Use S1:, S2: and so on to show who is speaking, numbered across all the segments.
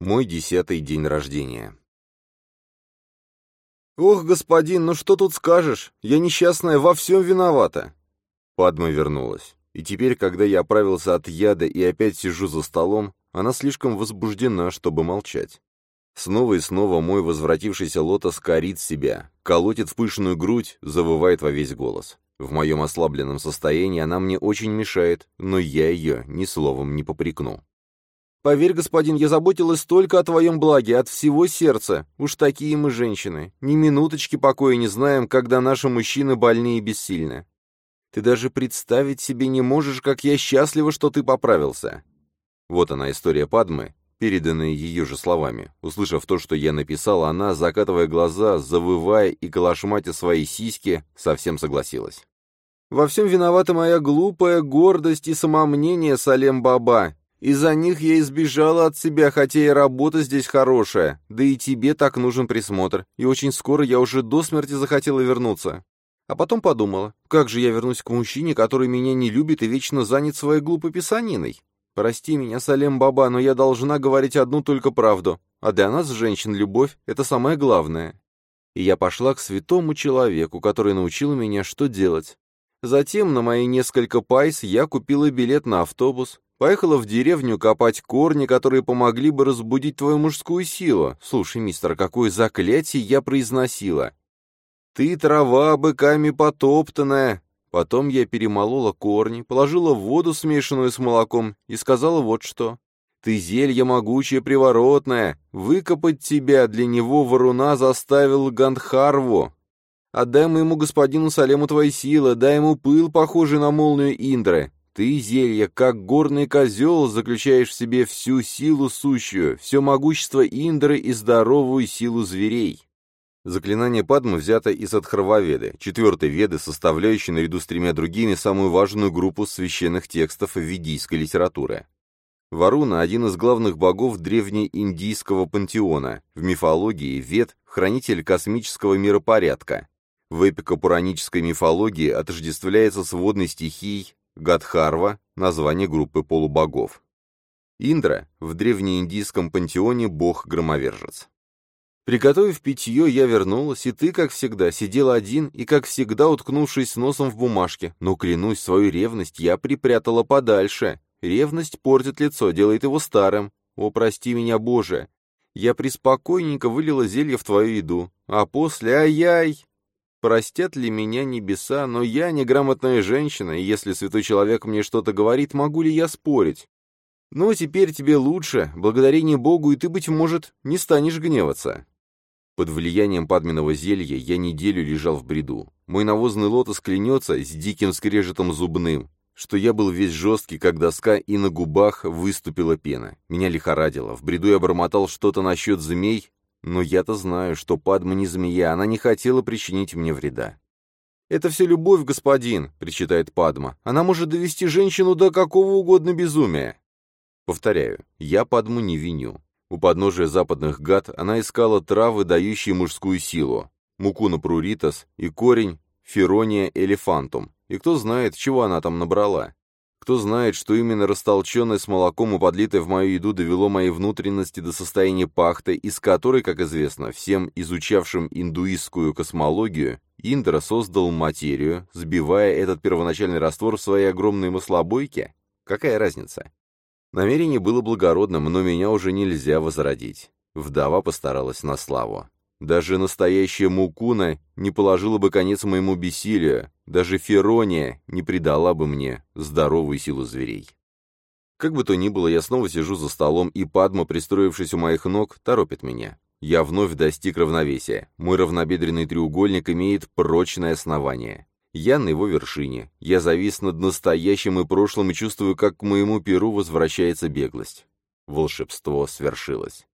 S1: Мой десятый день рождения.
S2: «Ох, господин, ну что тут скажешь? Я несчастная во всем виновата!»
S1: Падма вернулась. И теперь, когда я оправился от яда и опять сижу за столом, она слишком возбуждена, чтобы молчать. Снова и снова мой возвратившийся лотос корит себя, колотит в пышную грудь, завывает во весь голос. В моем ослабленном состоянии она мне очень мешает, но я ее ни словом не попрекну.
S2: Поверь, господин, я заботилась только о твоем благе, от всего сердца. Уж такие мы женщины. Ни минуточки покоя не знаем, когда наши мужчины больны и бессильны. Ты даже представить себе не можешь, как я счастлива, что ты поправился.
S1: Вот она, история Падмы, переданная ее же словами. Услышав то, что я написал, она, закатывая глаза, завывая и калашматя свои сиськи, совсем согласилась.
S2: «Во всем виновата моя глупая гордость и самомнение, Салем-Баба. Из-за них я избежала от себя, хотя и работа здесь хорошая, да и тебе так нужен присмотр, и очень скоро я уже до смерти захотела вернуться. А потом подумала, как же я вернусь к мужчине, который меня не любит и вечно занят своей глупой писаниной? Прости меня, Салем Баба, но я должна говорить одну только правду, а для нас, женщин, любовь — это самое главное. И я пошла к святому человеку, который научил меня, что делать. Затем на мои несколько пайс я купила билет на автобус, Поехала в деревню копать корни, которые помогли бы разбудить твою мужскую силу. Слушай, мистер, какое заклятие я произносила. Ты трава быками потоптанная. Потом я перемолола корни, положила в воду, смешанную с молоком, и сказала вот что. Ты зелье могучее приворотное, выкопать тебя для него Варуна заставил Гандхарву. Отдай моему господину Салему твои силы, дай ему пыл, похожий на молнию Индры, ты, зелье, как горный козел, заключаешь в себе всю силу сущую, все могущество Индры и здоровую силу зверей.
S1: Заклинание Падмы взято из Адхарваведы, четвертой веды, составляющей наряду с тремя другими самую важную группу священных текстов ведийской литературы. Варуна – один из главных богов древнеиндийского пантеона, в мифологии Вед – хранитель космического миропорядка. В эпико-пуранической мифологии отождествляется с водной стихией, Гадхарва – название группы полубогов. Индра – в древнеиндийском пантеоне бог-громовержец. Приготовив питье, я вернулась, и ты, как всегда, сидел один и, как всегда, уткнувшись носом в бумажке. Но, клянусь, свою ревность я припрятала подальше. Ревность портит лицо, делает его старым. О, прости меня, Боже! Я приспокойненько вылила зелье в твою еду, а после, ай-яй, Простят ли меня небеса, но я неграмотная женщина, и если святой человек мне что-то говорит, могу ли я спорить? Ну, теперь тебе лучше, благодарение Богу, и ты, быть может, не станешь гневаться. Под влиянием падменного зелья я неделю лежал в бреду. Мой навозный лотос клянется с диким скрежетом зубным, что я был весь жесткий, как доска, и на губах выступила пена. Меня лихорадило. В бреду я бормотал что-то насчет змей, но я-то знаю, что Падма не змея, она не хотела причинить мне вреда. «Это все любовь, господин», — причитает Падма. «Она может довести женщину до какого угодно безумия». Повторяю, я Падму не виню. У подножия западных гад она искала травы, дающие мужскую силу, мукуна пруритас и корень ферония элефантум. И кто знает, чего она там набрала. Кто знает, что именно растолченное с молоком и подлитое в мою еду довело мои внутренности до состояния пахты, из которой, как известно, всем изучавшим индуистскую космологию, Индра создал материю, сбивая этот первоначальный раствор в своей огромной маслобойке? Какая разница? Намерение было благородным, но меня уже нельзя возродить. Вдова постаралась на славу. Даже настоящая Мукуна не положила бы конец моему бессилию, даже Ферония не придала бы мне здоровую силу зверей. Как бы то ни было, я снова сижу за столом, и Падма, пристроившись у моих ног, торопит меня. Я вновь достиг равновесия. Мой равнобедренный треугольник имеет прочное основание. Я на его вершине. Я завис над настоящим и прошлым и чувствую, как к моему перу возвращается беглость. Волшебство свершилось.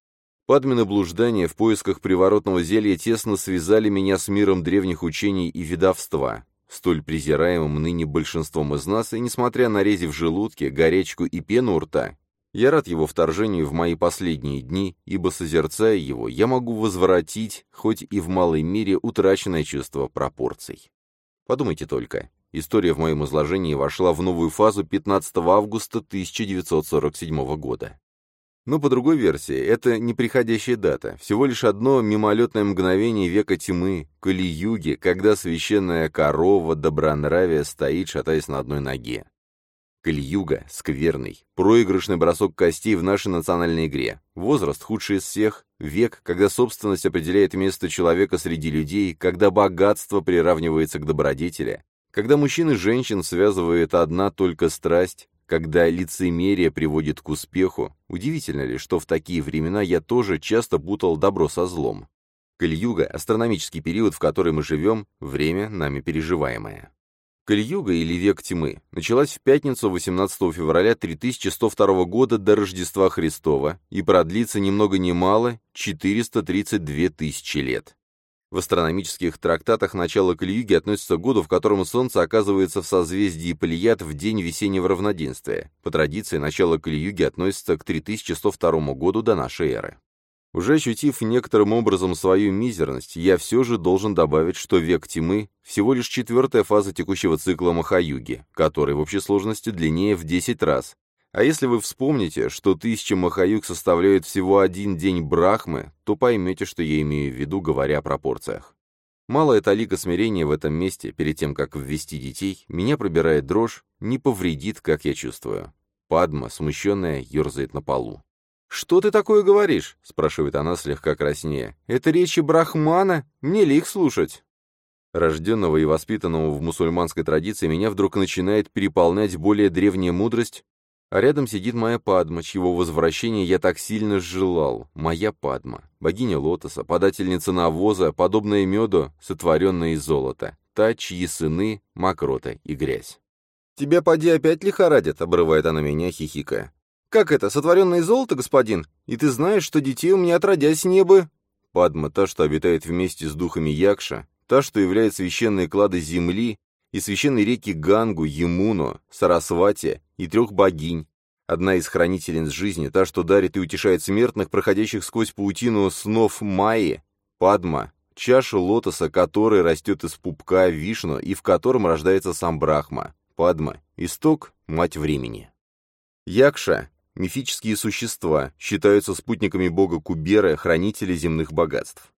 S1: Падмины блуждания в поисках приворотного зелья тесно связали меня с миром древних учений и ведовства, столь презираемым ныне большинством из нас, и, несмотря на рези в желудке, горячку и пену у рта, я рад его вторжению в мои последние дни, ибо, созерцая его, я могу возвратить, хоть и в малой мере, утраченное чувство пропорций. Подумайте только. История в моем изложении вошла в новую фазу 15 августа 1947 года. Но по другой версии, это неприходящая дата, всего лишь одно мимолетное мгновение века тьмы, Кали-юги, когда священная корова добронравия стоит, шатаясь на одной ноге. Кали-юга — скверный, проигрышный бросок костей в нашей национальной игре. Возраст худший из всех, век, когда собственность определяет место человека среди людей, когда богатство приравнивается к добродетели, когда мужчин и женщин связывает одна только страсть, когда лицемерие приводит к успеху, удивительно ли, что в такие времена я тоже часто путал добро со злом. Кальюга — астрономический период, в который мы живем, время, нами переживаемое. Кальюга или век тьмы началась в пятницу 18 февраля 3102 года до Рождества Христова и продлится ни много ни мало 432 тысячи лет. В астрономических трактатах начало Кальюги относится к году, в котором Солнце оказывается в созвездии Плеяд в день весеннего равноденствия. По традиции, начало Кальюги относится к 3102 году до нашей эры. Уже ощутив некоторым образом свою мизерность, я все же должен добавить, что век тьмы – всего лишь четвертая фаза текущего цикла Махаюги, который в общей сложности длиннее в 10 раз, а если вы вспомните, что тысяча Махаюк составляют всего один день Брахмы, то поймете, что я имею в виду, говоря о пропорциях. Малая талика смирения в этом месте, перед тем, как ввести детей, меня пробирает дрожь, не повредит, как я чувствую. Падма, смущенная, ерзает на полу. «Что ты такое говоришь?» — спрашивает она слегка краснее. «Это речи Брахмана? Мне ли их слушать?» Рожденного и воспитанного в мусульманской традиции меня вдруг начинает переполнять более древняя мудрость а рядом сидит моя Падма, чьего возвращения я так сильно желал. Моя Падма, богиня лотоса, подательница навоза, подобная меду, сотворенная из золота, та, чьи сыны — мокрота и грязь. «Тебя поди опять лихорадит», — обрывает она меня, хихикая. «Как это, сотворенное из золота, господин? И ты знаешь, что детей у меня отродясь не бы...» Падма, та, что обитает вместе с духами Якша, та, что является священной кладой земли, и священной реки Гангу, Емуну, Сарасвати и трех богинь. Одна из хранительниц жизни, та, что дарит и утешает смертных, проходящих сквозь паутину снов Майи, Падма, чаша лотоса, которая растет из пупка Вишну и в котором рождается сам Брахма, Падма, исток, мать времени. Якша — мифические существа, считаются спутниками бога Кубера, хранителя земных богатств.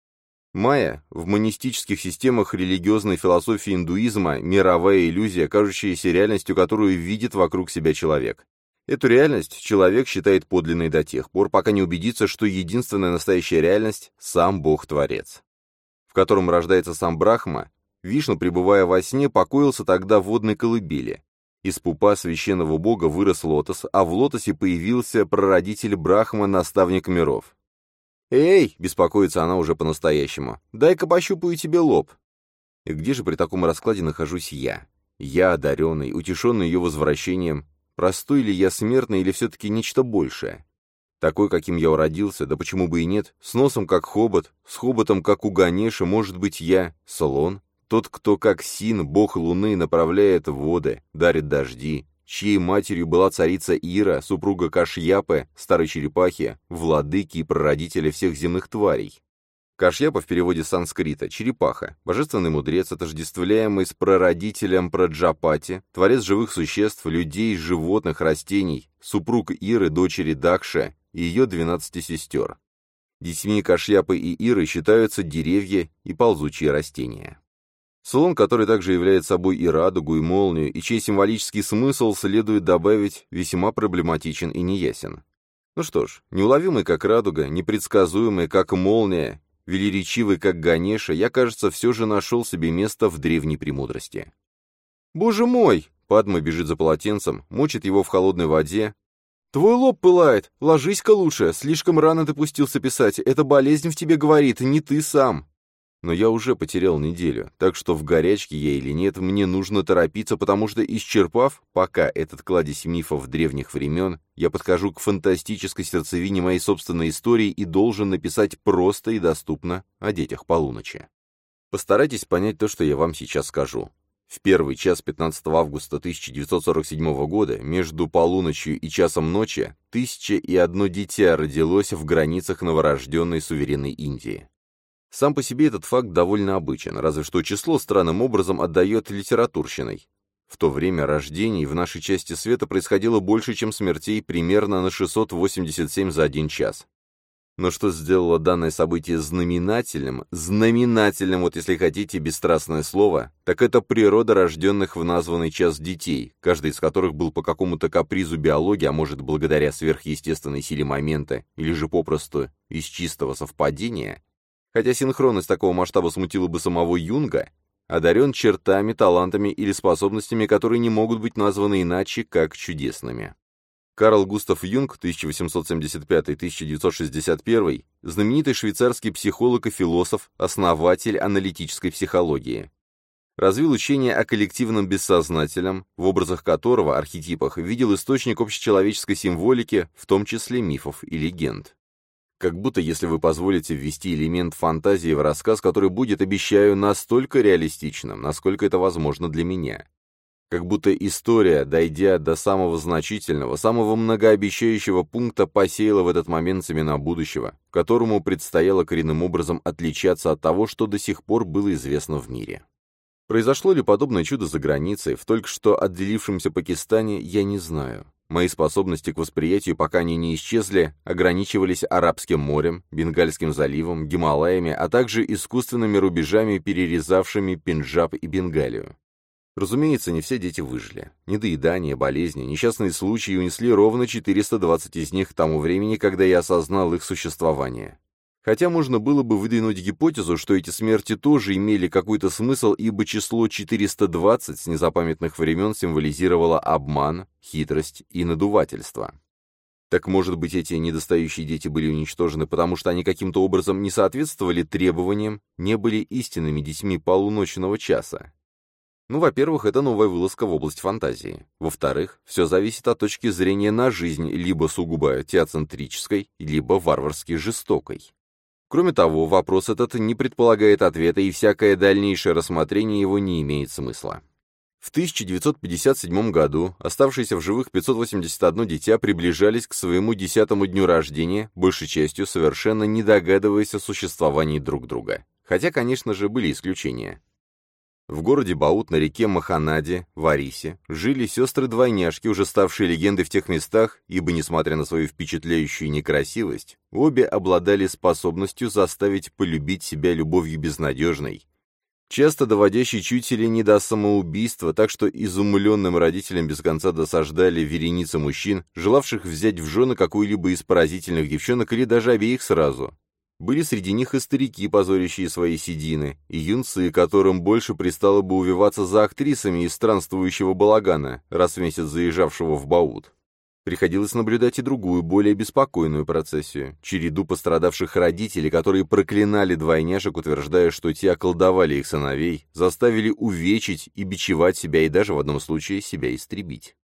S1: Майя — в монистических системах религиозной философии индуизма мировая иллюзия, кажущаяся реальностью, которую видит вокруг себя человек. Эту реальность человек считает подлинной до тех пор, пока не убедится, что единственная настоящая реальность — сам Бог-творец. В котором рождается сам Брахма, Вишну, пребывая во сне, покоился тогда в водной колыбели. Из пупа священного бога вырос лотос, а в лотосе появился прародитель Брахма, наставник миров. «Эй!» — беспокоится она уже по-настоящему. «Дай-ка пощупаю тебе лоб». И где же при таком раскладе нахожусь я? Я одаренный, утешенный ее возвращением. Простой ли я смертный или все-таки нечто большее? Такой, каким я уродился, да почему бы и нет, с носом как хобот, с хоботом как у Ганеша, может быть я, слон, тот, кто как Син, бог луны, направляет воды, дарит дожди, чьей матерью была царица Ира, супруга Кашьяпы, старой черепахи, владыки и прародителя всех земных тварей. Кашьяпа в переводе с санскрита – черепаха, божественный мудрец, отождествляемый с прародителем Праджапати, творец живых существ, людей, животных, растений, супруг Иры, дочери Дакша и ее двенадцати сестер. Детьми Кашьяпы и Иры считаются деревья и ползучие растения. Слон, который также является собой и радугу, и молнию, и чей символический смысл следует добавить, весьма проблематичен и неясен. Ну что ж, неуловимый как радуга, непредсказуемый как молния, велеречивый как Ганеша, я, кажется, все же нашел себе место в древней премудрости. «Боже мой!» — Падма бежит за полотенцем, мочит его в холодной воде. «Твой лоб пылает! Ложись-ка лучше! Слишком рано ты пустился писать, эта болезнь в тебе говорит, не ты сам!» Но я уже потерял неделю, так что в горячке я или нет, мне нужно торопиться, потому что, исчерпав пока этот кладезь мифов древних времен, я подхожу к фантастической сердцевине моей собственной истории и должен написать просто и доступно о детях полуночи. Постарайтесь понять то, что я вам сейчас скажу. В первый час 15 августа 1947 года, между полуночью и часом ночи, тысяча и одно дитя родилось в границах новорожденной суверенной Индии. Сам по себе этот факт довольно обычен, разве что число странным образом отдает литературщиной. В то время рождений в нашей части света происходило больше, чем смертей, примерно на 687 за один час. Но что сделало данное событие знаменательным, знаменательным, вот если хотите, бесстрастное слово, так это природа рожденных в названный час детей, каждый из которых был по какому-то капризу биологии, а может, благодаря сверхъестественной силе момента, или же попросту из чистого совпадения, хотя синхронность такого масштаба смутила бы самого Юнга, одарен чертами, талантами или способностями, которые не могут быть названы иначе, как чудесными. Карл Густав Юнг, 1875-1961, знаменитый швейцарский психолог и философ, основатель аналитической психологии. Развил учение о коллективном бессознательном, в образах которого, архетипах, видел источник общечеловеческой символики, в том числе мифов и легенд. Как будто если вы позволите ввести элемент фантазии в рассказ, который будет, обещаю, настолько реалистичным, насколько это возможно для меня. Как будто история, дойдя до самого значительного, самого многообещающего пункта, посеяла в этот момент семена будущего, которому предстояло коренным образом отличаться от того, что до сих пор было известно в мире. Произошло ли подобное чудо за границей, в только что отделившемся Пакистане, я не знаю. Мои способности к восприятию, пока они не исчезли, ограничивались Арабским морем, Бенгальским заливом, Гималаями, а также искусственными рубежами, перерезавшими Пенджаб и Бенгалию. Разумеется, не все дети выжили. Недоедание, болезни, несчастные случаи унесли ровно 420 из них к тому времени, когда я осознал их существование. Хотя можно было бы выдвинуть гипотезу, что эти смерти тоже имели какой-то смысл, ибо число 420 с незапамятных времен символизировало обман, хитрость и надувательство. Так может быть, эти недостающие дети были уничтожены, потому что они каким-то образом не соответствовали требованиям, не были истинными детьми полуночного часа? Ну, во-первых, это новая вылазка в область фантазии. Во-вторых, все зависит от точки зрения на жизнь, либо сугубо теоцентрической, либо варварски жестокой. Кроме того, вопрос этот не предполагает ответа, и всякое дальнейшее рассмотрение его не имеет смысла. В 1957 году оставшиеся в живых 581 дитя приближались к своему десятому дню рождения, большей частью совершенно не догадываясь о существовании друг друга. Хотя, конечно же, были исключения. В городе Баут на реке Маханаде, в Арисе, жили сестры-двойняшки, уже ставшие легендой в тех местах, ибо, несмотря на свою впечатляющую некрасивость, обе обладали способностью заставить полюбить себя любовью безнадежной, часто доводящей чуть ли не до самоубийства, так что изумленным родителям без конца досаждали вереницы мужчин, желавших взять в жены какую-либо из поразительных девчонок или даже обеих сразу. Были среди них и старики, позорящие свои седины, и юнцы, которым больше пристало бы увиваться за актрисами из странствующего балагана, раз в месяц заезжавшего в Баут. Приходилось наблюдать и другую, более беспокойную процессию, череду пострадавших родителей, которые проклинали двойняшек, утверждая, что те околдовали их сыновей, заставили увечить и бичевать себя и даже в одном случае себя истребить.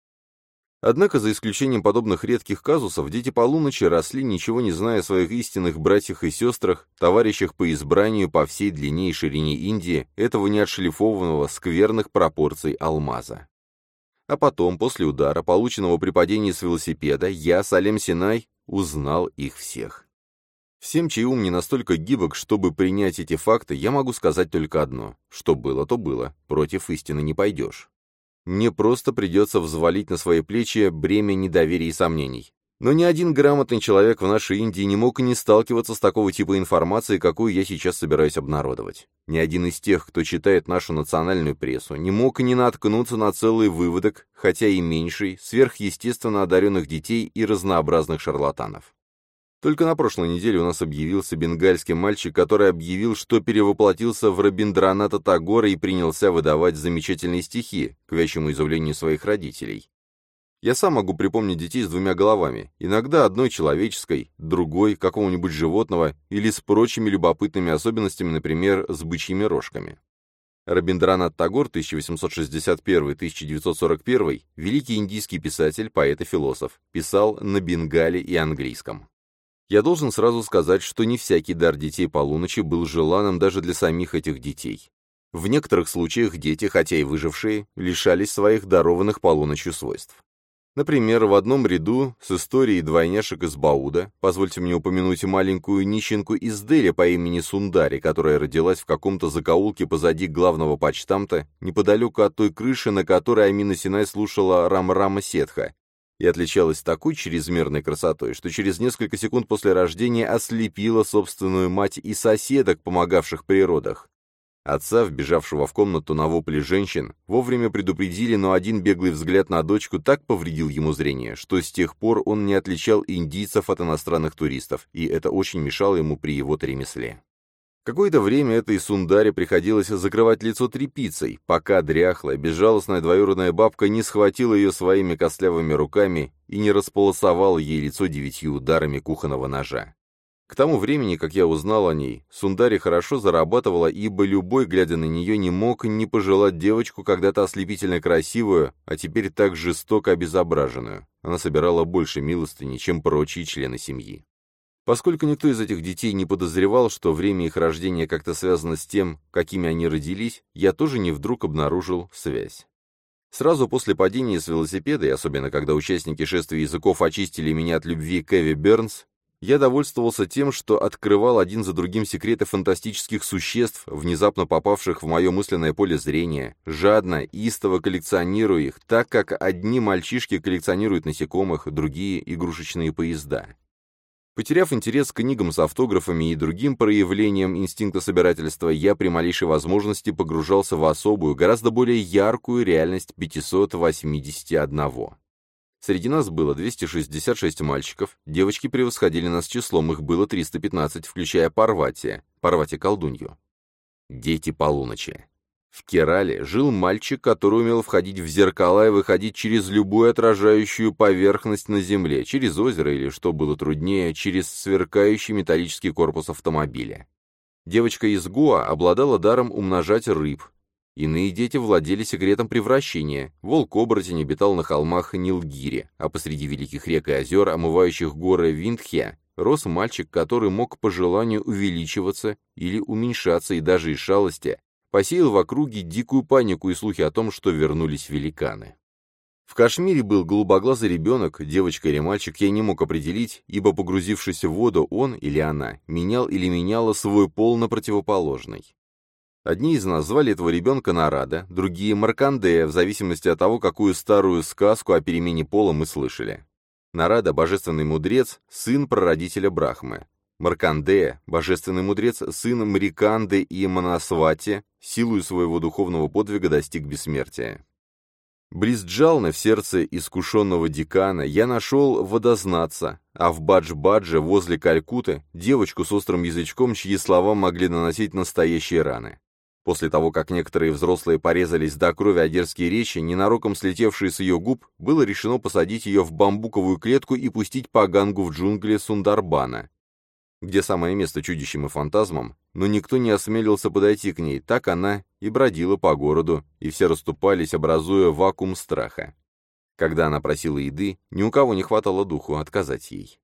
S1: Однако, за исключением подобных редких казусов, дети полуночи росли, ничего не зная о своих истинных братьях и сестрах, товарищах по избранию по всей длине и ширине Индии, этого неотшлифованного скверных пропорций алмаза. А потом, после удара, полученного при падении с велосипеда, я, Салем Синай, узнал их всех. Всем, чей ум не настолько гибок, чтобы принять эти факты, я могу сказать только одно. Что было, то было. Против истины не пойдешь. Мне просто придется взвалить на свои плечи бремя недоверия и сомнений. Но ни один грамотный человек в нашей Индии не мог и не сталкиваться с такого типа информации, какую я сейчас собираюсь обнародовать. Ни один из тех, кто читает нашу национальную прессу, не мог и не наткнуться на целый выводок, хотя и меньший, сверхъестественно одаренных детей и разнообразных шарлатанов. Только на прошлой неделе у нас объявился бенгальский мальчик, который объявил, что перевоплотился в Рабиндраната Тагора и принялся выдавать замечательные стихи, к вящему изумлению своих родителей. Я сам могу припомнить детей с двумя головами, иногда одной человеческой, другой какого-нибудь животного или с прочими любопытными особенностями, например, с бычьими рожками. Рабиндранат Тагор 1861-1941, великий индийский писатель, поэт и философ, писал на бенгале и английском. Я должен сразу сказать, что не всякий дар детей полуночи был желанным даже для самих этих детей. В некоторых случаях дети, хотя и выжившие, лишались своих дарованных полуночью свойств.
S2: Например, в одном ряду с историей двойняшек из Бауда, позвольте мне упомянуть маленькую нищенку из Дели по имени Сундари, которая родилась в каком-то закоулке позади главного почтамта, неподалеку от той крыши, на которой Амина Синай слушала Рам-Рама Сетха, и отличалась такой чрезмерной красотой, что через несколько секунд после рождения ослепила собственную мать и соседок, помогавших при родах. Отца, вбежавшего в комнату на вопли женщин, вовремя предупредили, но один беглый взгляд на дочку так повредил ему зрение, что с тех пор он не отличал индийцев от иностранных туристов, и это очень мешало ему при его ремесле. Какое-то время этой сундаре приходилось закрывать лицо тряпицей, пока дряхлая, безжалостная двоюродная бабка не схватила ее своими костлявыми руками и не располосовала ей лицо девятью ударами кухонного ножа. К тому времени, как я узнал о ней, Сундари хорошо зарабатывала, ибо любой, глядя на нее, не мог не пожелать девочку когда-то ослепительно красивую, а теперь так жестоко обезображенную. Она собирала больше милостыни, чем прочие члены семьи. Поскольку никто из этих детей не подозревал, что время их рождения как-то связано с тем, какими они родились, я тоже не вдруг обнаружил связь. Сразу после падения с велосипеда, и особенно когда участники шествия языков очистили меня от любви к Эви Бернс, я довольствовался тем, что открывал один за другим секреты фантастических существ, внезапно попавших в мое мысленное поле зрения, жадно, истово коллекционируя их, так как одни мальчишки коллекционируют насекомых, другие — игрушечные поезда. Потеряв интерес к книгам с автографами и другим проявлениям инстинкта собирательства, я при малейшей возможности погружался в особую, гораздо более яркую реальность 581. Среди нас было 266 мальчиков, девочки превосходили нас числом, их было 315, включая Парвати, Парвати-колдунью. Дети полуночи. В Керале жил мальчик, который умел входить в зеркала и выходить через любую отражающую поверхность на земле, через озеро или, что было труднее, через сверкающий металлический корпус автомобиля. Девочка из Гуа обладала даром умножать рыб, Иные дети владели секретом превращения. Волк-оборотень обитал на холмах Нилгири, а посреди великих рек и озер, омывающих горы Виндхе, рос мальчик, который мог по желанию увеличиваться или уменьшаться и даже из шалости, посеял в округе дикую панику и слухи о том, что вернулись великаны. В Кашмире был голубоглазый ребенок, девочка или мальчик, я не мог определить, ибо, погрузившись в воду, он или она менял или меняла свой пол на противоположный. Одни из нас звали этого ребенка Нарада, другие — Маркандея, в зависимости от того, какую старую сказку о перемене пола мы слышали. Нарада — божественный мудрец, сын прародителя Брахмы. Маркандея — божественный мудрец, сын Мриканды и Манасвати, силою своего духовного подвига достиг бессмертия. Близ Джалны, в сердце искушенного декана, я нашел водознаться, а в Бадж-Бадже, возле Калькуты, девочку с острым язычком, чьи слова могли наносить настоящие раны. После того, как некоторые взрослые порезались до крови о дерзкие речи, ненароком слетевшие с ее губ, было решено посадить ее в бамбуковую клетку и пустить по гангу в джунгли Сундарбана, где самое место чудищам и фантазмам, но никто не осмелился подойти к ней, так она и бродила по городу, и все расступались, образуя вакуум страха. Когда она просила еды, ни у кого не хватало духу отказать ей.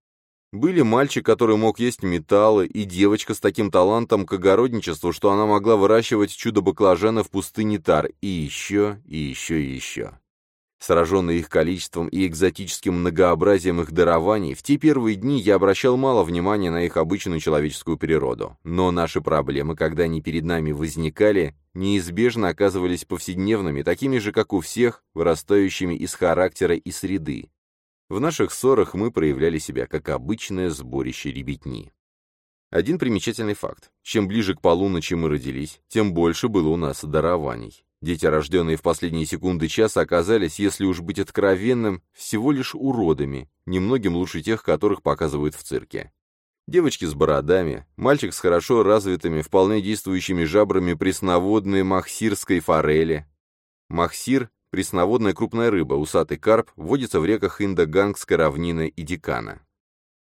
S2: Были мальчик, который мог есть металлы, и девочка с таким талантом к огородничеству, что она могла выращивать чудо-баклажаны в пустыне Тар, и еще, и еще, и еще. Сраженный их количеством и экзотическим многообразием их дарований, в те первые дни я обращал мало внимания на их обычную человеческую природу. Но наши проблемы, когда они перед нами возникали, неизбежно оказывались повседневными, такими же, как у всех, вырастающими из характера и среды. В наших ссорах мы проявляли себя как обычное сборище ребятни. Один примечательный факт. Чем ближе к полуночи мы родились, тем больше было у нас дарований. Дети, рожденные в последние секунды часа, оказались, если уж быть откровенным, всего лишь уродами, немногим лучше тех, которых показывают в цирке. Девочки с бородами, мальчик с хорошо развитыми, вполне действующими жабрами пресноводной махсирской форели. Махсир Пресноводная крупная рыба, усатый карп, водится в реках Индогангской равнины и Дикана.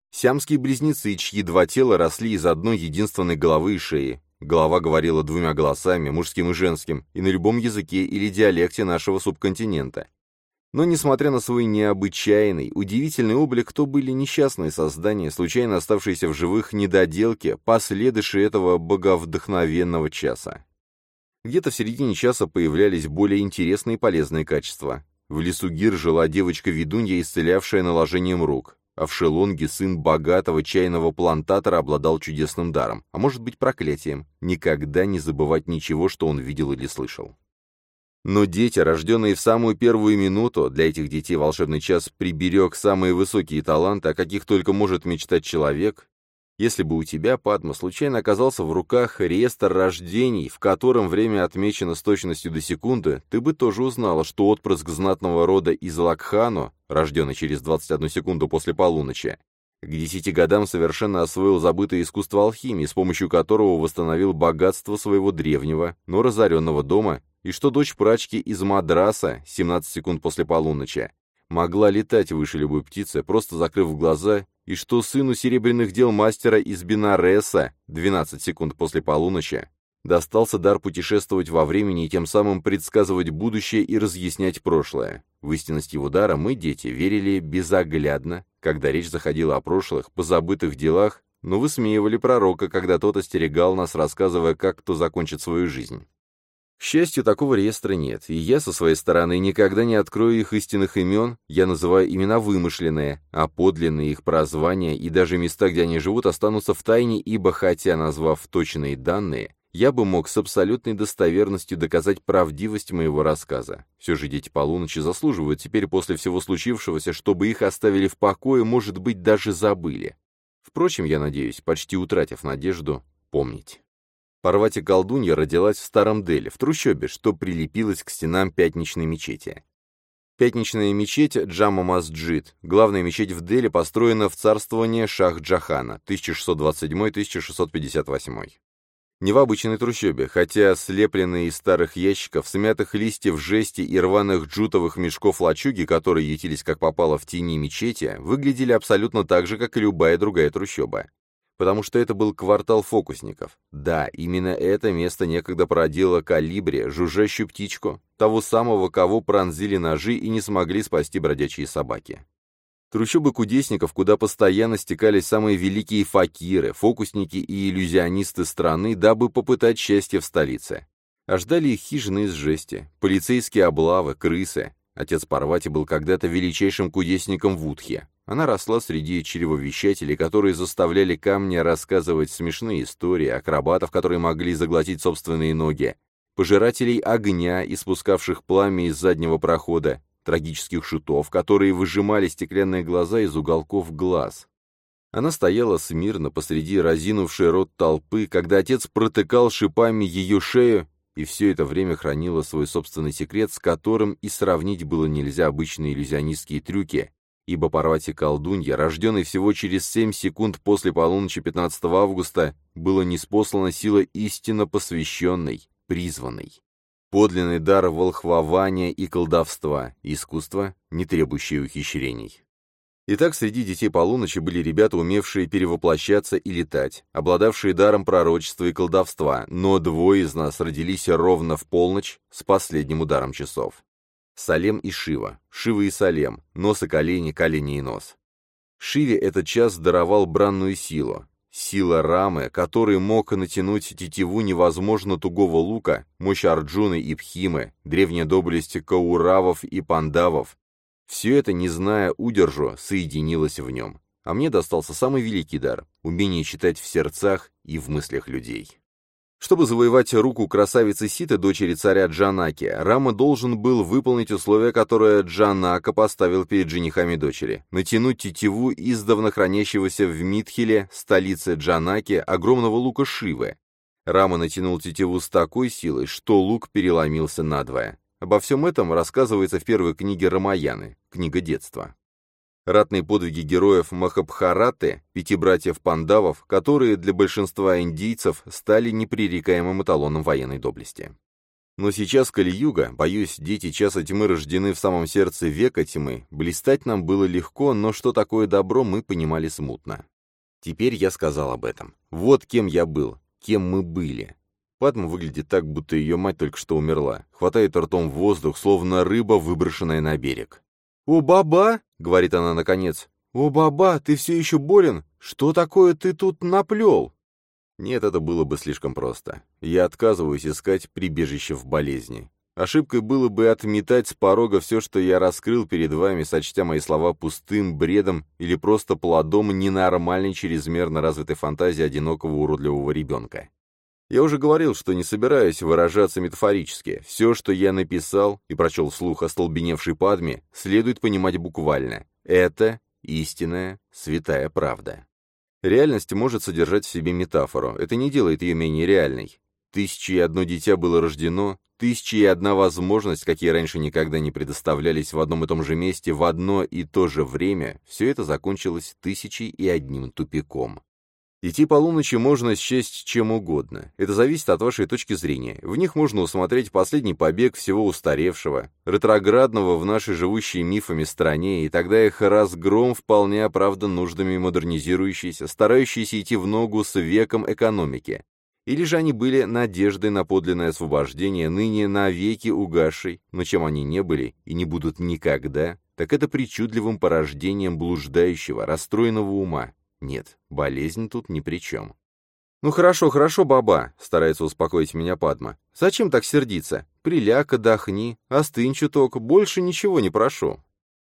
S2: Сиамские близнецы, чьи два тела росли из одной единственной головы и шеи. Голова говорила двумя голосами, мужским и женским, и на любом языке или диалекте нашего субконтинента. Но, несмотря на свой необычайный, удивительный облик, то были несчастные создания, случайно оставшиеся в живых недоделки, последыши этого боговдохновенного часа. Где-то в середине часа появлялись более интересные и полезные качества.
S1: В лесу Гир жила девочка-ведунья, исцелявшая наложением рук. А в Шелонге сын богатого чайного плантатора обладал чудесным даром, а может быть проклятием, никогда не забывать ничего, что он видел или слышал. Но дети, рожденные в самую первую минуту, для этих детей волшебный час приберег самые высокие таланты, о каких только может мечтать человек. Если бы у тебя, Падма, случайно оказался в руках реестр рождений, в котором время отмечено с точностью до секунды, ты бы тоже узнала, что отпрыск знатного рода из Лакхану, рожденный через 21 секунду после полуночи, к десяти годам совершенно освоил забытое искусство алхимии, с помощью которого восстановил богатство своего древнего, но разоренного дома и что дочь прачки из Мадраса, 17 секунд после полуночи, могла летать выше любой птицы, просто закрыв глаза, и что сыну серебряных дел мастера из Бинареса, 12 секунд после полуночи, достался дар путешествовать во времени и тем самым предсказывать будущее и разъяснять прошлое. В истинность его дара мы, дети, верили безоглядно, когда речь заходила о прошлых, позабытых делах, но высмеивали пророка, когда тот остерегал нас, рассказывая, как кто закончит свою жизнь. К счастью, такого реестра нет, и я со своей стороны никогда не открою их истинных имен, я называю имена вымышленные, а подлинные их прозвания и даже места, где они живут, останутся в тайне, ибо, хотя назвав точные данные, я бы мог с абсолютной достоверностью доказать правдивость моего рассказа. Все же дети полуночи заслуживают теперь после всего случившегося, чтобы их оставили в покое, может быть, даже забыли. Впрочем, я надеюсь, почти утратив надежду, помнить. Парвати колдунья родилась в Старом Дели, в трущобе, что прилепилось к стенам пятничной мечети. Пятничная мечеть Джама Масджид, главная мечеть в Дели, построена в царствование Шах-Джахана, 1627-1658. Не в обычной трущобе, хотя слепленные из старых ящиков, смятых листьев жести и рваных джутовых мешков лачуги, которые ютились как попало в тени мечети, выглядели абсолютно так же, как и любая другая трущоба потому что это был квартал фокусников. Да, именно это место некогда породило калибре, жужжащую птичку, того самого, кого пронзили ножи и не смогли спасти бродячие собаки. Трущобы кудесников, куда постоянно стекались самые великие факиры, фокусники и иллюзионисты страны, дабы попытать счастье в столице. А ждали их хижины из жести, полицейские облавы, крысы. Отец Парвати был когда-то величайшим кудесником в Утхе, она росла среди чревовещателей, которые заставляли камни рассказывать смешные истории, акробатов, которые могли заглотить собственные ноги, пожирателей огня, испускавших пламя из заднего прохода, трагических шутов, которые выжимали стеклянные глаза из уголков глаз. Она стояла смирно посреди разинувшей рот толпы, когда отец протыкал шипами ее шею, и все это время хранила свой собственный секрет, с которым и сравнить было нельзя обычные иллюзионистские трюки, ибо Парвати колдунья, рожденный всего через 7 секунд после полуночи 15 августа, было неспослана сила истинно посвященной, призванной. Подлинный дар волхвования и колдовства, искусство, не требующее ухищрений. Итак, среди детей полуночи были ребята, умевшие перевоплощаться и летать, обладавшие даром пророчества и колдовства, но двое из нас родились ровно в полночь с последним ударом часов. Салем и Шива, Шива и Салем, нос и колени, колени и нос. Шиве этот час даровал бранную силу. Сила Рамы, который мог натянуть тетиву невозможно тугого лука, мощь Арджуны и Пхимы, древняя доблесть Кауравов и Пандавов. Все это, не зная удержу, соединилось в нем. А мне достался самый великий дар — умение читать в сердцах и в мыслях людей. Чтобы завоевать руку красавицы Ситы, дочери царя Джанаки, Рама должен был выполнить условия, которые Джанака поставил перед женихами дочери. Натянуть тетиву издавна хранящегося в Митхиле, столице Джанаки, огромного лука Шивы. Рама натянул тетиву с такой силой, что лук переломился надвое. Обо всем этом рассказывается в первой книге Рамаяны, книга детства. Ратные подвиги героев Махабхараты, пяти братьев Пандавов, которые для большинства индийцев стали непререкаемым эталоном военной доблести. Но сейчас Кали-Юга, боюсь, дети часа тьмы рождены в самом сердце века тьмы, блистать нам было легко, но что такое добро, мы понимали смутно. Теперь я сказал об этом. Вот кем я был, кем мы были. Падма выглядит так, будто ее мать только что умерла, хватает ртом воздух, словно рыба, выброшенная на берег. «О, баба!» — говорит она наконец. «О, баба, ты все еще болен? Что такое ты тут наплел?» Нет, это было бы слишком просто. Я отказываюсь искать прибежище в болезни. Ошибкой было бы отметать с порога все, что я раскрыл перед вами, сочтя мои слова пустым бредом или просто плодом ненормальной чрезмерно развитой фантазии одинокого уродливого ребенка. Я уже говорил, что не собираюсь выражаться метафорически. Все, что я написал и прочел вслух остолбеневшей Падме, следует понимать буквально. Это истинная, святая правда. Реальность может содержать в себе метафору. Это не делает ее менее реальной. Тысячи и одно дитя было рождено, тысячи и одна возможность, какие раньше никогда не предоставлялись в одном и том же месте в одно и то же время, все это закончилось тысячей и одним тупиком. Идти полуночи можно счесть чем угодно. Это зависит от вашей точки зрения. В них можно усмотреть последний побег всего устаревшего, ретроградного в нашей живущей мифами стране, и тогда их разгром вполне оправдан нуждами модернизирующейся, старающейся идти в ногу с веком экономики, или же они были надеждой на подлинное освобождение, ныне навеки угасшей, но чем они не были и не будут никогда, так это причудливым порождением блуждающего, расстроенного ума. Нет, болезнь тут ни при чем. «Ну хорошо, хорошо, баба», — старается успокоить меня Падма. «Зачем так сердиться? Приляг, отдохни, остынь чуток, больше ничего не прошу».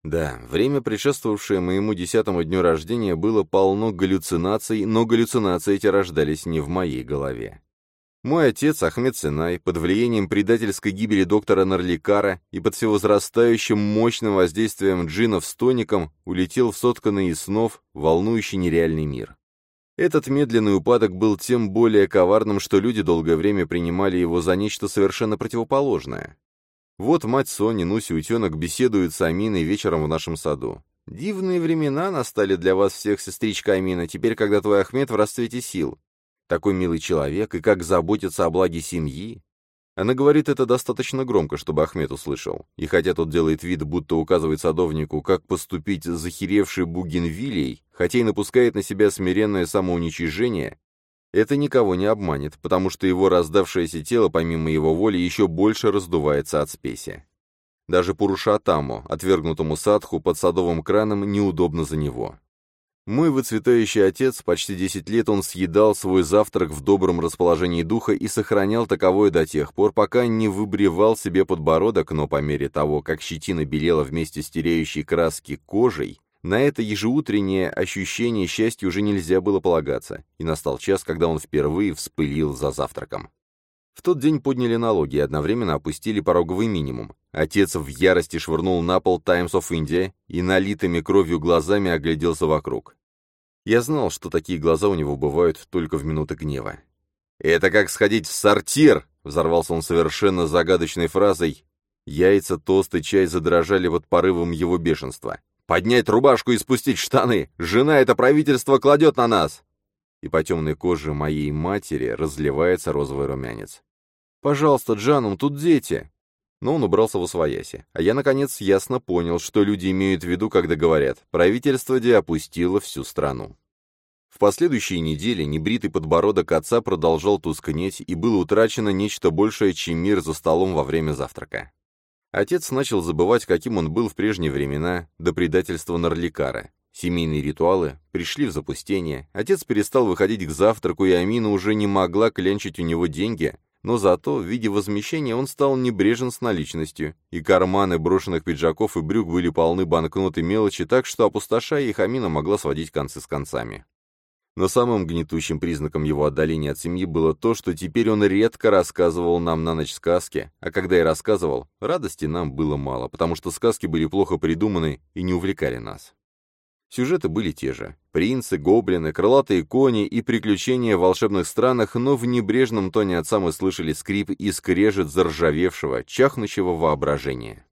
S1: Да, время, предшествовавшее моему десятому дню рождения, было полно галлюцинаций, но галлюцинации эти рождались не в моей голове. Мой отец, Ахмед Сенай, под влиянием предательской гибели доктора Нарликара и под всевозрастающим мощным воздействием джинов с тоником улетел в сотканный из снов волнующий нереальный мир. Этот медленный упадок был тем более коварным, что люди долгое время принимали его за нечто совершенно противоположное. Вот мать Сони, Нуси Утенок беседуют с Аминой вечером в нашем саду. «Дивные времена настали для вас всех, сестричка Амина, теперь, когда твой Ахмед в расцвете сил. Такой милый человек, и как заботится о благе семьи». Она говорит это достаточно громко, чтобы Ахмед услышал. И хотя тот делает вид, будто указывает садовнику, как поступить с захеревшей Бугенвилей, хотя и напускает на себя смиренное самоуничижение, это никого не обманет, потому что его раздавшееся тело, помимо его воли, еще больше раздувается от спеси. Даже Пурушатаму, отвергнутому садху под садовым краном, неудобно за него. Мой выцветающий отец, почти десять лет он съедал свой завтрак в добром расположении духа и сохранял таковое до тех пор, пока не выбривал себе подбородок, но по мере того, как щетина белела вместе с теряющей краски кожей, на это ежеутреннее ощущение счастья уже нельзя было полагаться, и настал час, когда он впервые вспылил за завтраком. В тот день подняли налоги и одновременно опустили пороговый минимум. Отец в ярости швырнул на пол «Times of India» и налитыми кровью глазами огляделся вокруг. Я знал, что такие глаза у него бывают только в минуты гнева. «Это как сходить в сортир!» — взорвался он совершенно загадочной фразой. Яйца, тост и чай задрожали под порывом его бешенства. Поднять рубашку и спустить штаны! Жена это правительство кладет на нас!» И по темной коже моей матери разливается розовый румянец. «Пожалуйста, Джанум, тут дети!» Но он убрался в освояси, а я, наконец, ясно понял, что люди имеют в виду, когда говорят «правительство де опустило всю страну». В последующие недели небритый подбородок отца продолжал тускнеть, и было утрачено нечто большее, чем мир за столом во время завтрака. Отец начал забывать, каким он был в прежние времена, до предательства Нарликара. Семейные ритуалы пришли в запустение, отец перестал выходить к завтраку, и Амина уже не могла клянчить у него деньги, но зато в виде возмещения он стал небрежен с наличностью, и карманы брошенных пиджаков и брюк были полны банкнот и мелочи, так что, опустошая их, Амина могла сводить концы с концами. Но самым гнетущим признаком его отдаления от семьи было то, что теперь он редко рассказывал нам на ночь сказки, а когда и рассказывал, радости нам было мало, потому что сказки были плохо придуманы и не увлекали нас. Сюжеты были те же. Принцы, гоблины, крылатые кони и приключения в волшебных странах, но в небрежном тоне отца мы слышали скрип и скрежет заржавевшего, чахнущего воображения.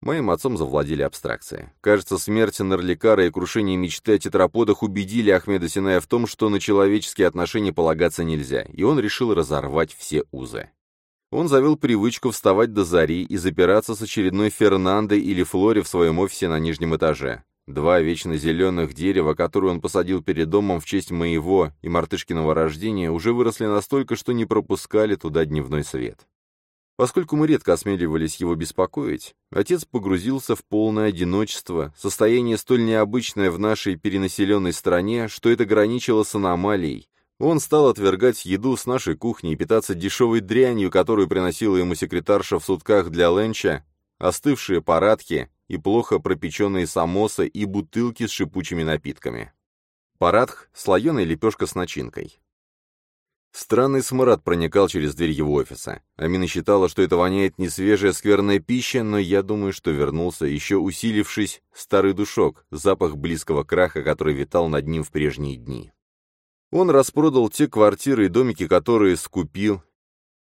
S1: Моим отцом завладели абстракции. Кажется, смерть Нарликара и крушение мечты о тетраподах убедили Ахмеда Синая в том, что на человеческие отношения полагаться нельзя, и он решил разорвать все узы. Он завел привычку вставать до зари и запираться с очередной Фернандой или Флоре в своем офисе на нижнем этаже. Два вечно зеленых дерева, которые он посадил перед домом в честь моего и мартышкиного рождения, уже выросли настолько, что не пропускали туда дневной свет. Поскольку мы редко осмеливались его беспокоить, отец погрузился в полное одиночество, состояние столь необычное в нашей перенаселенной стране, что это граничило с аномалией. Он стал отвергать еду с нашей кухни и питаться дешевой дрянью, которую приносила ему секретарша в сутках для ленча, остывшие парадки и плохо пропеченные самосы и бутылки с шипучими напитками. Парадх — слоеная лепешка с начинкой. Странный смрад проникал через дверь его офиса. Амина считала, что это воняет не свежая скверная пища, но я думаю, что вернулся, еще усилившись, старый душок, запах близкого краха, который витал над ним в прежние дни. Он распродал те квартиры и домики, которые скупил.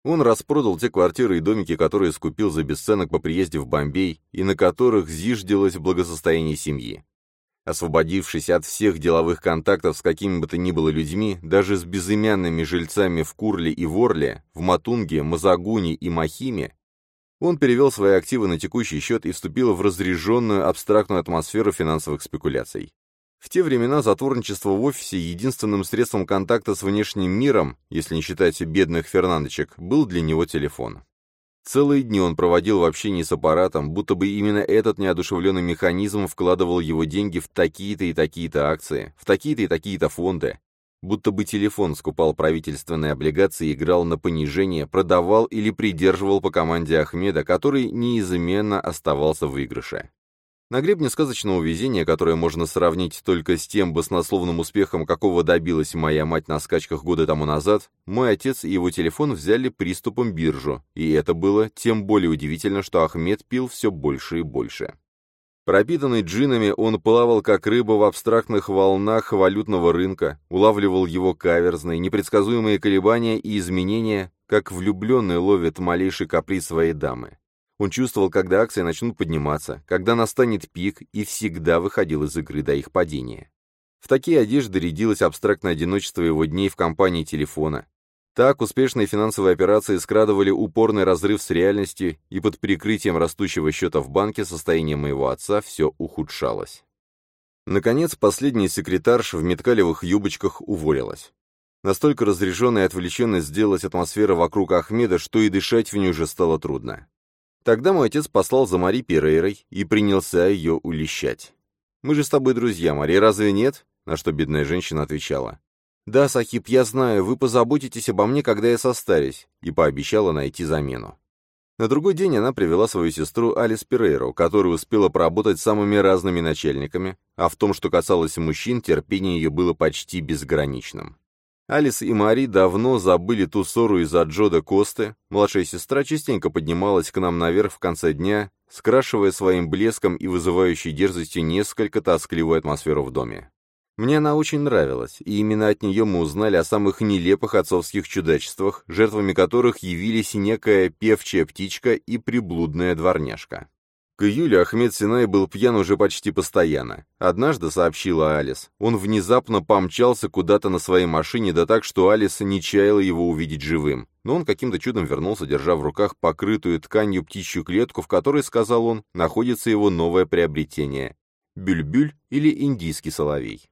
S1: Он распродал те квартиры и домики, которые скупил за бесценок по приезде в Бомбей и на которых зиждилось благосостояние семьи. Освободившись от всех деловых контактов с какими бы то ни было людьми, даже с безымянными жильцами в Курле и Ворле, в Матунге, Мазагуне и Махиме, он перевел свои активы на текущий счет и вступил в разряженную абстрактную атмосферу финансовых спекуляций. В те времена затворничество в офисе единственным средством контакта с внешним миром, если не считать бедных фернандочек, был для него телефон. Целые дни он проводил в общении с аппаратом, будто бы именно этот неодушевленный механизм вкладывал его деньги в такие-то и такие-то акции, в такие-то и такие-то фонды. Будто бы телефон скупал правительственные облигации играл на понижение, продавал или придерживал по команде Ахмеда, который неизменно оставался в выигрыше. На гребне сказочного везения, которое можно сравнить только с тем баснословным успехом, какого добилась моя мать на скачках года тому назад, мой отец и его телефон взяли приступом биржу, и это было тем более удивительно, что Ахмед пил все больше и больше. Пропитанный джинами, он плавал как рыба в абстрактных волнах валютного рынка, улавливал его каверзные, непредсказуемые колебания и изменения, как влюбленный ловит малейший каприз своей дамы. Он чувствовал, когда акции начнут подниматься, когда настанет пик, и всегда выходил из игры до их падения. В такие одежды рядилось абстрактное одиночество его дней в компании телефона. Так успешные финансовые операции скрадывали упорный разрыв с реальностью, и под прикрытием растущего счета в банке состояние моего отца все ухудшалось. Наконец, последняя секретарша в меткалевых юбочках уволилась. Настолько разряженной и отвлеченной сделалась атмосфера вокруг Ахмеда, что и дышать в ней уже стало трудно. Тогда мой отец послал за Мари Перейрой и принялся ее улещать. «Мы же с тобой друзья, Мари, разве нет?» На что бедная женщина отвечала. «Да, Сахиб, я знаю, вы позаботитесь обо мне, когда я состарюсь», и пообещала найти замену. На другой день она привела свою сестру Алис Перейру, которая успела поработать с самыми разными начальниками, а в том, что касалось мужчин, терпение ее было почти безграничным. Алис и Мари давно забыли ту ссору из-за Джода Косты. Младшая сестра частенько поднималась к нам наверх в конце дня, скрашивая своим блеском и вызывающей дерзостью несколько тоскливую атмосферу в доме. Мне она очень нравилась, и именно от нее мы узнали о самых нелепых отцовских чудачествах, жертвами которых явились некая певчая птичка и приблудная дворняжка. К июлю Ахмед Синай был пьян уже почти постоянно. Однажды, сообщила Алис, он внезапно помчался куда-то на своей машине, да так, что Алис не чаяла его увидеть живым. Но он каким-то чудом вернулся, держа в руках покрытую тканью птичью клетку, в которой, сказал он, находится его новое приобретение — бюльбюль или индийский соловей.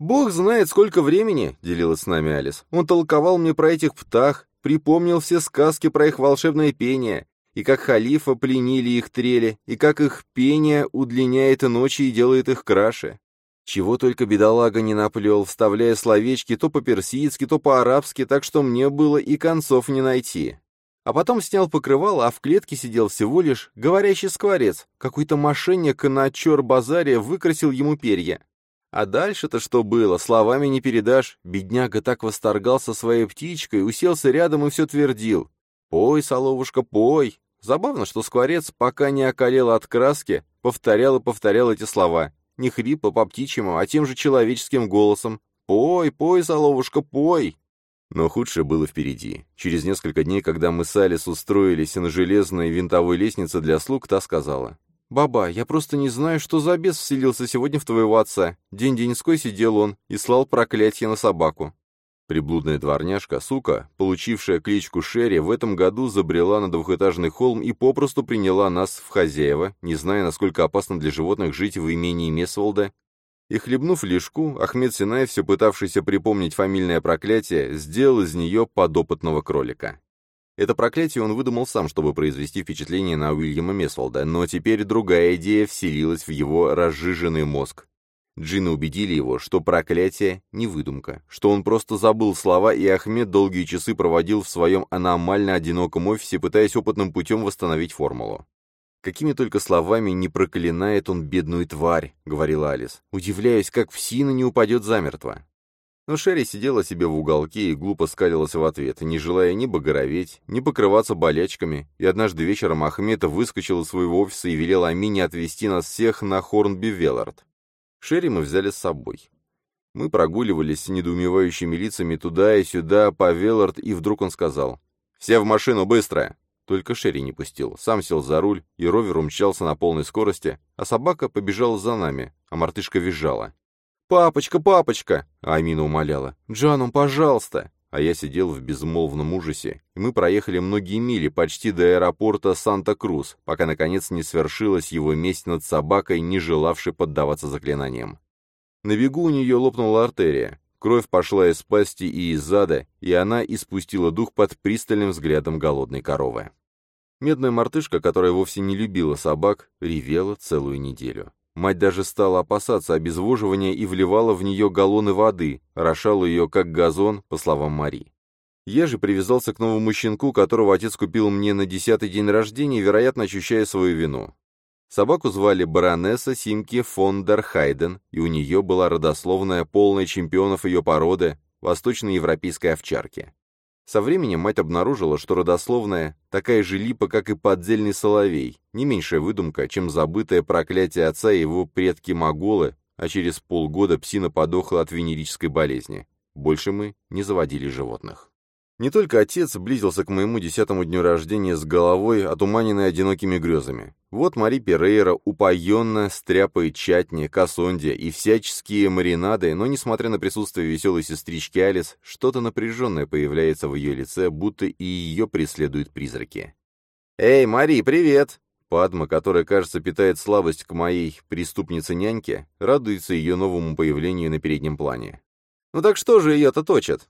S1: «Бог знает, сколько времени», — делилась с нами Алис. «Он толковал мне про этих птах, припомнил все сказки про их волшебное пение и как халифа пленили их трели, и как их пение удлиняет ночи и делает их краше. Чего только бедолага не наплел, вставляя словечки то по-персидски, то по-арабски, так что мне было и концов не найти. А потом снял покрывало, а в клетке сидел всего лишь говорящий скворец. Какой-то мошенник на чор-базаре выкрасил ему перья. А дальше-то что было, словами не передашь. Бедняга так восторгался своей птичкой, уселся рядом и все твердил. «Пой, соловушка, пой, Забавно, что скворец, пока не околел от краски, повторял и повторял эти слова. Не хрипло по птичьему, а тем же человеческим голосом. «Пой, пой, соловушка, пой!» Но худшее было впереди. Через несколько дней, когда мы с Алис устроились на железной винтовой лестнице для слуг, та сказала. «Баба, я просто не знаю, что за бес вселился сегодня в твоего отца. День-деньской сидел он и слал проклятие на собаку. Приблудная дворняжка, сука, получившая кличку Шерри, в этом году забрела на двухэтажный холм и попросту приняла нас в хозяева, не зная, насколько опасно для животных жить в имении Месволда. И хлебнув лишку, Ахмед Синай, все пытавшийся припомнить фамильное проклятие, сделал из нее подопытного кролика. Это проклятие он выдумал сам, чтобы произвести впечатление на Уильяма Месволда, но теперь другая идея вселилась в его разжиженный мозг. Джины убедили его, что проклятие — не выдумка, что он просто забыл слова, и Ахмед долгие часы проводил в своем аномально одиноком офисе, пытаясь опытным путем восстановить формулу. «Какими только словами не проклинает он бедную тварь», — говорила Алис. «Удивляюсь, как псина не упадет замертво». Но Шерри сидела себе в уголке и глупо скалилась в ответ, не желая ни багроветь, ни покрываться болячками, и однажды вечером Ахмета выскочил из своего офиса и велел Амине отвезти нас всех на Хорнби-Веллард. Шерри мы взяли с собой. Мы прогуливались с недоумевающими лицами туда и сюда по Веллард, и вдруг он сказал «Все в машину, быстро!» Только Шерри не пустил, сам сел за руль, и ровер умчался на полной скорости, а собака побежала за нами, а мартышка визжала. «Папочка, папочка!» — Амина умоляла. «Джаном, пожалуйста!» А я сидел в безмолвном ужасе, и мы проехали многие мили почти до аэропорта Санта-Крус, пока, наконец, не свершилась его месть над собакой, не желавшей поддаваться заклинаниям. На бегу у нее лопнула артерия, кровь пошла из пасти и из зада, и она испустила дух под пристальным взглядом голодной коровы. Медная мартышка, которая вовсе не любила собак, ревела целую неделю. Мать даже стала опасаться обезвоживания и вливала в нее галлоны воды, рошала ее как газон, по словам Мари. Я же привязался к новому щенку, которого отец купил мне на десятый день рождения, вероятно, ощущая свою вину. Собаку звали баронесса Симки фон дер Хайден, и у нее была родословная, полная чемпионов ее породы, восточноевропейской овчарки. Со временем мать обнаружила, что родословная такая же липа, как и поддельный соловей, не меньшая выдумка, чем забытое проклятие отца и его предки-моголы, а через полгода псина подохла от венерической болезни. Больше мы не заводили животных. Не только отец близился к моему десятому дню рождения с головой, отуманенной одинокими грезами. Вот Мари Перейра упоенно стряпает чатни, кассонди и всяческие маринады, но, несмотря на присутствие веселой сестрички Алис, что-то напряженное появляется в ее лице, будто и ее преследуют призраки. «Эй, Мари, привет!» Падма, которая, кажется, питает слабость к моей преступнице-няньке, радуется ее новому появлению на переднем плане. «Ну так что же ее-то точат?»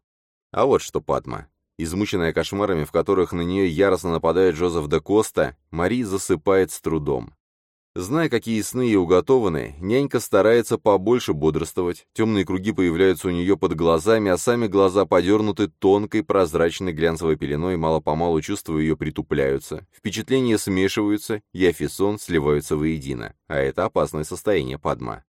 S1: А вот что, Падма. Измученная кошмарами, в которых на нее яростно нападает Джозеф де Коста, Мари засыпает с трудом. Зная, какие сны ей уготованы, нянька старается побольше бодрствовать, темные круги появляются у нее под глазами, а сами глаза подернуты тонкой прозрачной глянцевой пеленой, мало-помалу чувства ее притупляются, впечатления смешиваются, и афисон сливаются воедино, а это опасное состояние падма.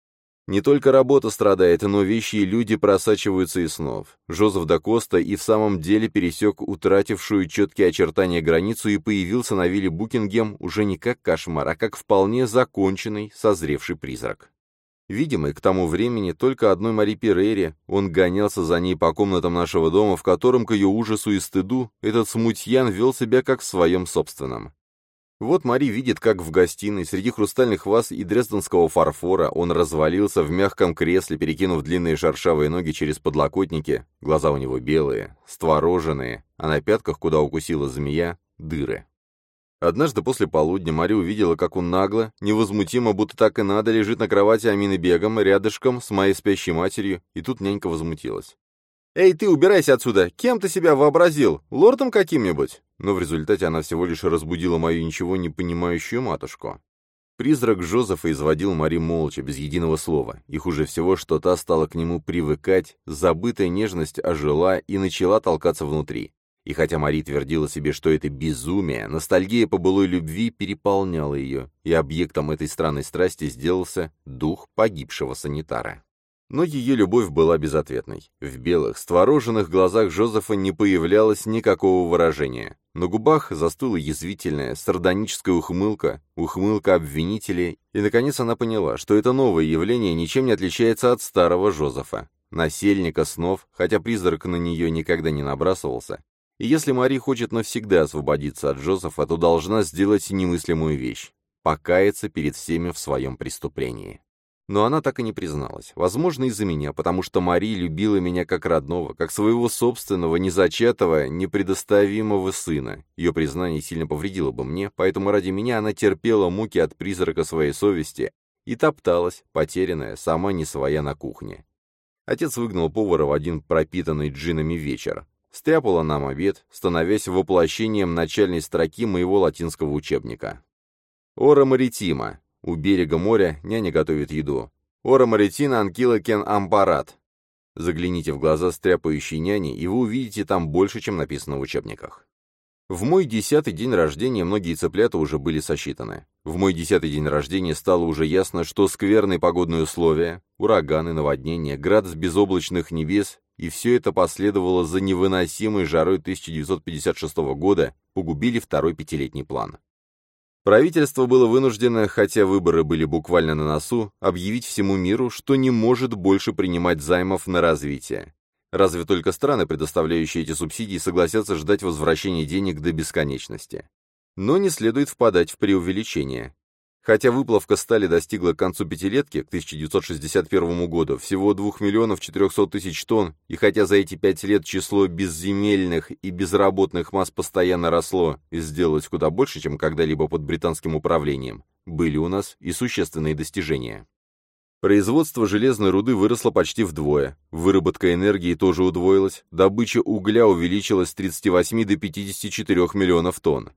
S1: Не только работа страдает, но вещи и люди просачиваются из снов. Жозеф Дакоста и в самом деле пересек утратившую четкие очертания границу и появился на вилле Букингем уже не как кошмар, а как вполне законченный, созревший призрак. Видимый к тому времени только одной Мари Перейре, он гонялся за ней по комнатам нашего дома, в котором, к ее ужасу и стыду, этот смутьян вел себя как в своем собственном. Вот Мари видит, как в гостиной, среди хрустальных ваз и дрезденского фарфора, он развалился в мягком кресле, перекинув длинные шершавые ноги через подлокотники, глаза у него белые, створоженные, а на пятках, куда укусила змея, дыры. Однажды после полудня Мари увидела, как он нагло, невозмутимо, будто так и надо, лежит на кровати Амины бегом, рядышком с моей спящей матерью, и тут нянька возмутилась. «Эй, ты, убирайся отсюда! Кем ты себя вообразил? Лордом каким-нибудь?» Но в результате она всего лишь разбудила мою ничего не понимающую матушку. Призрак Жозефа изводил Мари молча, без единого слова, и хуже всего, что та стала к нему привыкать, забытая нежность ожила и начала толкаться внутри. И хотя Мари твердила себе, что это безумие, ностальгия по былой любви переполняла ее, и объектом этой странной страсти сделался дух погибшего санитара. Но ее любовь была безответной. В белых, створоженных глазах Жозефа не появлялось никакого выражения. На губах застыла язвительная, сардоническая ухмылка, ухмылка обвинителей, и, наконец, она поняла, что это новое явление ничем не отличается от старого Жозефа. Насельника снов, хотя призрак на нее никогда не набрасывался. И если Мари хочет навсегда освободиться от Жозефа, то должна сделать немыслимую вещь — покаяться перед всеми в своем преступлении. Но она так и не призналась. Возможно, из-за меня, потому что Мари любила меня как родного, как своего собственного, незачатого, непредоставимого сына. Ее признание сильно повредило бы мне, поэтому ради меня она терпела муки от призрака своей совести и топталась, потерянная, сама не своя на кухне. Отец выгнал повара в один пропитанный джинами вечер. Стряпала нам обед, становясь воплощением начальной строки моего латинского учебника. «Ора маритима», у берега моря няня готовит еду.
S2: Ора Маритина Анкила Кен Ампарат. Загляните в глаза стряпающей няни, и вы увидите там больше, чем написано в учебниках. В мой десятый день рождения многие цыплята уже были сосчитаны. В мой десятый день рождения стало уже ясно, что скверные погодные условия, ураганы, наводнения, град с безоблачных небес и все это последовало за невыносимой жарой 1956 года, погубили второй пятилетний план. Правительство было вынуждено, хотя выборы были буквально на носу, объявить всему миру, что не может больше принимать займов на развитие. Разве только страны, предоставляющие эти субсидии, согласятся ждать возвращения денег до бесконечности. Но не следует впадать в преувеличение. Хотя выплавка стали достигла к концу пятилетки, к 1961 году, всего 2 миллионов 400 тысяч тонн, и хотя за эти пять лет число безземельных и безработных масс постоянно росло и сделалось куда больше, чем когда-либо под британским управлением, были у нас и существенные достижения. Производство железной руды выросло почти вдвое, выработка энергии тоже удвоилась, добыча угля увеличилась с 38 до 54 миллионов тонн.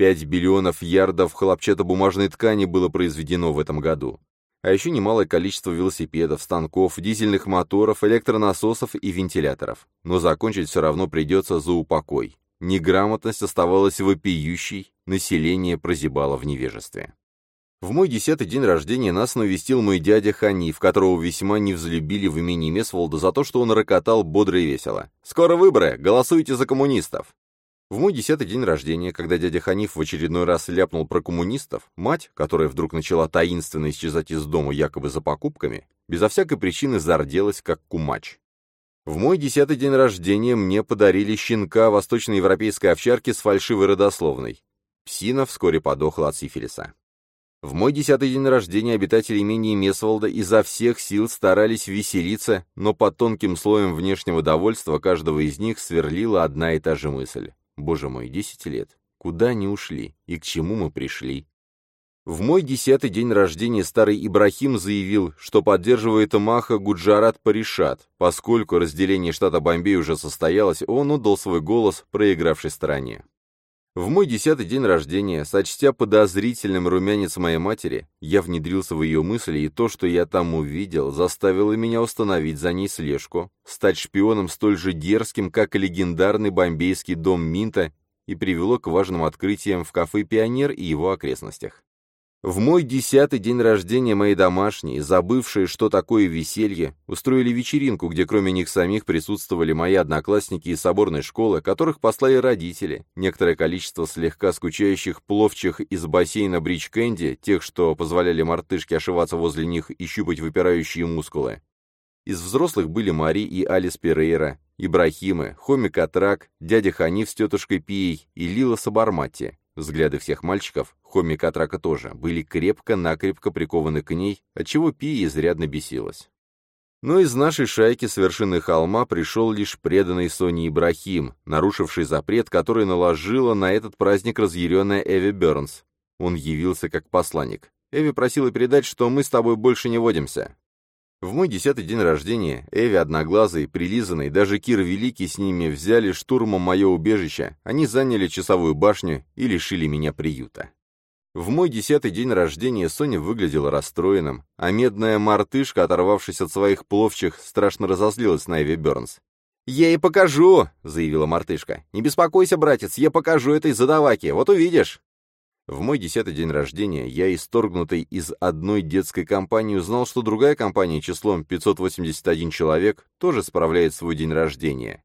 S2: 5 биллионов ярдов хлопчатобумажной ткани было произведено в этом году. А еще немалое количество велосипедов, станков, дизельных моторов, электронасосов и вентиляторов. Но закончить все равно придется за упокой. Неграмотность оставалась вопиющей, население прозябало в невежестве. В мой десятый день рождения нас навестил мой дядя Ханиф, которого весьма не взлюбили в имении Месволда за то, что он рокотал бодро и весело. «Скоро выборы! Голосуйте за коммунистов!» В мой десятый день рождения, когда дядя Ханиф в очередной раз ляпнул про коммунистов, мать, которая вдруг начала таинственно исчезать из дома якобы за покупками, безо всякой причины зарделась, как кумач. В мой десятый день рождения мне подарили щенка восточноевропейской овчарки с фальшивой родословной. Псина вскоре подохла от сифилиса. В мой десятый день рождения обитатели имени Месволда изо всех сил старались веселиться, но под тонким слоем внешнего довольства каждого из них сверлила одна и та же мысль. Боже мой, десять лет. Куда они ушли? И к чему мы пришли? В мой десятый день рождения старый Ибрахим заявил, что поддерживает Маха Гуджарат Паришат, поскольку разделение штата Бомбей уже состоялось, он отдал свой голос проигравшей стороне. В мой десятый день рождения, сочтя подозрительным румянец моей матери, я внедрился в ее мысли, и то, что я там увидел, заставило меня установить за ней слежку, стать шпионом столь же дерзким, как и легендарный бомбейский дом Минта, и привело к важным открытиям в кафе «Пионер» и его окрестностях. В мой десятый день рождения мои домашние, забывшие, что такое веселье, устроили вечеринку, где кроме них самих присутствовали мои одноклассники из соборной школы, которых послали родители, некоторое количество слегка скучающих пловчих из бассейна Бридж Кэнди, тех, что позволяли мартышке ошиваться возле них и щупать выпирающие мускулы. Из взрослых были Мари и Алис Перейра, Ибрахимы, Хоми Катрак, дядя Ханиф с тетушкой Пией и Лила Сабармати. Взгляды всех мальчиков, Хоми Катрака тоже, были крепко-накрепко прикованы к ней, отчего Пия изрядно бесилась. Но из нашей шайки с вершины холма пришел лишь преданный Сони Ибрахим, нарушивший запрет, который наложила на этот праздник разъяренная Эви Бернс. Он явился как посланник. Эви просила передать, что мы с тобой больше не водимся. В мой десятый день рождения Эви Одноглазый, Прилизанный, даже Кир Великий с ними взяли штурмом мое убежище, они заняли часовую башню и лишили меня приюта. В мой десятый день рождения Соня выглядела расстроенным, а медная мартышка, оторвавшись от своих пловчих, страшно разозлилась на Эви Бернс. «Я ей покажу!» — заявила мартышка. «Не беспокойся, братец, я покажу этой задаваке, вот увидишь!» В мой десятый день рождения я, исторгнутый из одной детской компании, узнал, что другая компания числом 581 человек тоже справляет свой день рождения.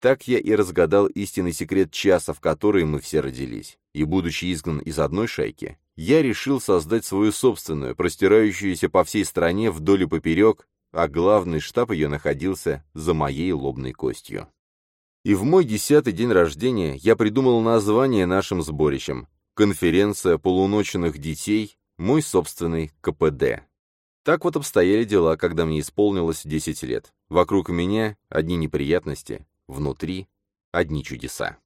S2: Так я и разгадал истинный секрет часа, в который мы все родились. И, будучи изгнан из одной шайки, я решил создать свою собственную, простирающуюся по всей стране вдоль и поперек, а главный штаб ее находился за моей лобной костью. И в мой десятый день рождения я придумал название нашим сборищем Конференция полуночных детей, мой собственный КПД. Так вот обстояли дела, когда мне исполнилось 10 лет. Вокруг меня одни неприятности, внутри одни чудеса.